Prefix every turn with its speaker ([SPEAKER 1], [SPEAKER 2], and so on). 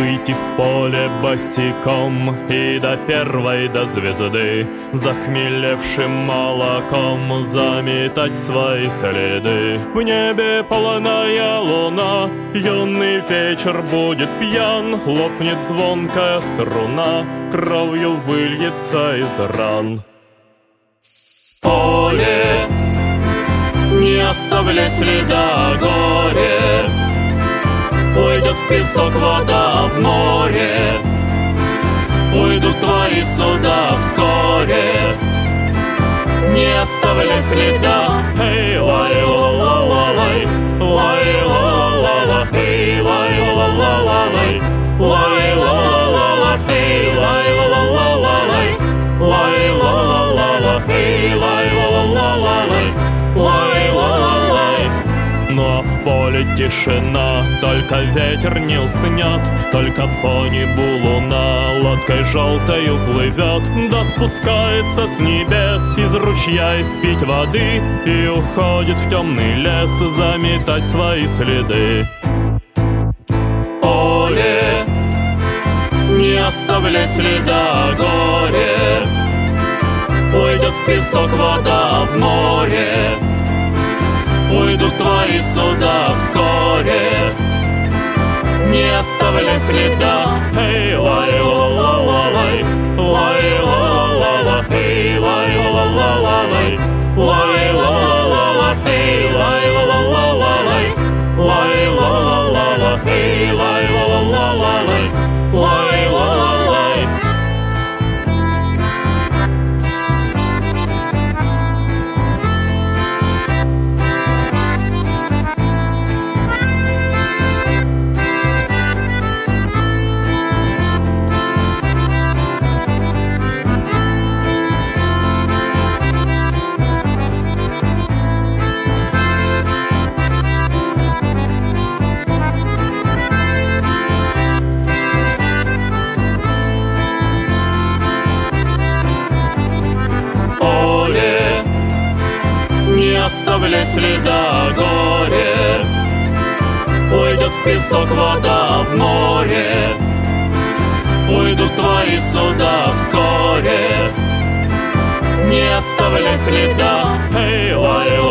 [SPEAKER 1] в поле босиком И до первой до звезды Захмелевшим молоком Заметать свои следы. В небе полная луна Юный вечер будет пьян Лопнет звонкая струна Кровью выльется из ран. Поле Не оставляй следа горе песок вода в море. Уйдут твои суда вскоре. Не оставляй следа поле тишина Только ветер не уснет Только по небу луна Лодкой желтою плывет Да спускается с небес Из ручья испить воды И уходит в темный лес Заметать свои следы. Поле Не оставляй следа горе. Уйдет в песок вода в море Уйдут твои суда вскоре Не оставляй следа Эй, лай, ла, ла, ла, лай Лай, ла, ла, ла, эй, лай, ла, ла, ла, лай Лай, ла, ла, ла, эй, лай, ла, ла, ла, лай Лай, ла, ла, ла, эй, лай, оставляй следа горе. Уйдет в песок вода в море. Уйдут твои суда вскоре. Не оставляй следа. Эй, лай, ла,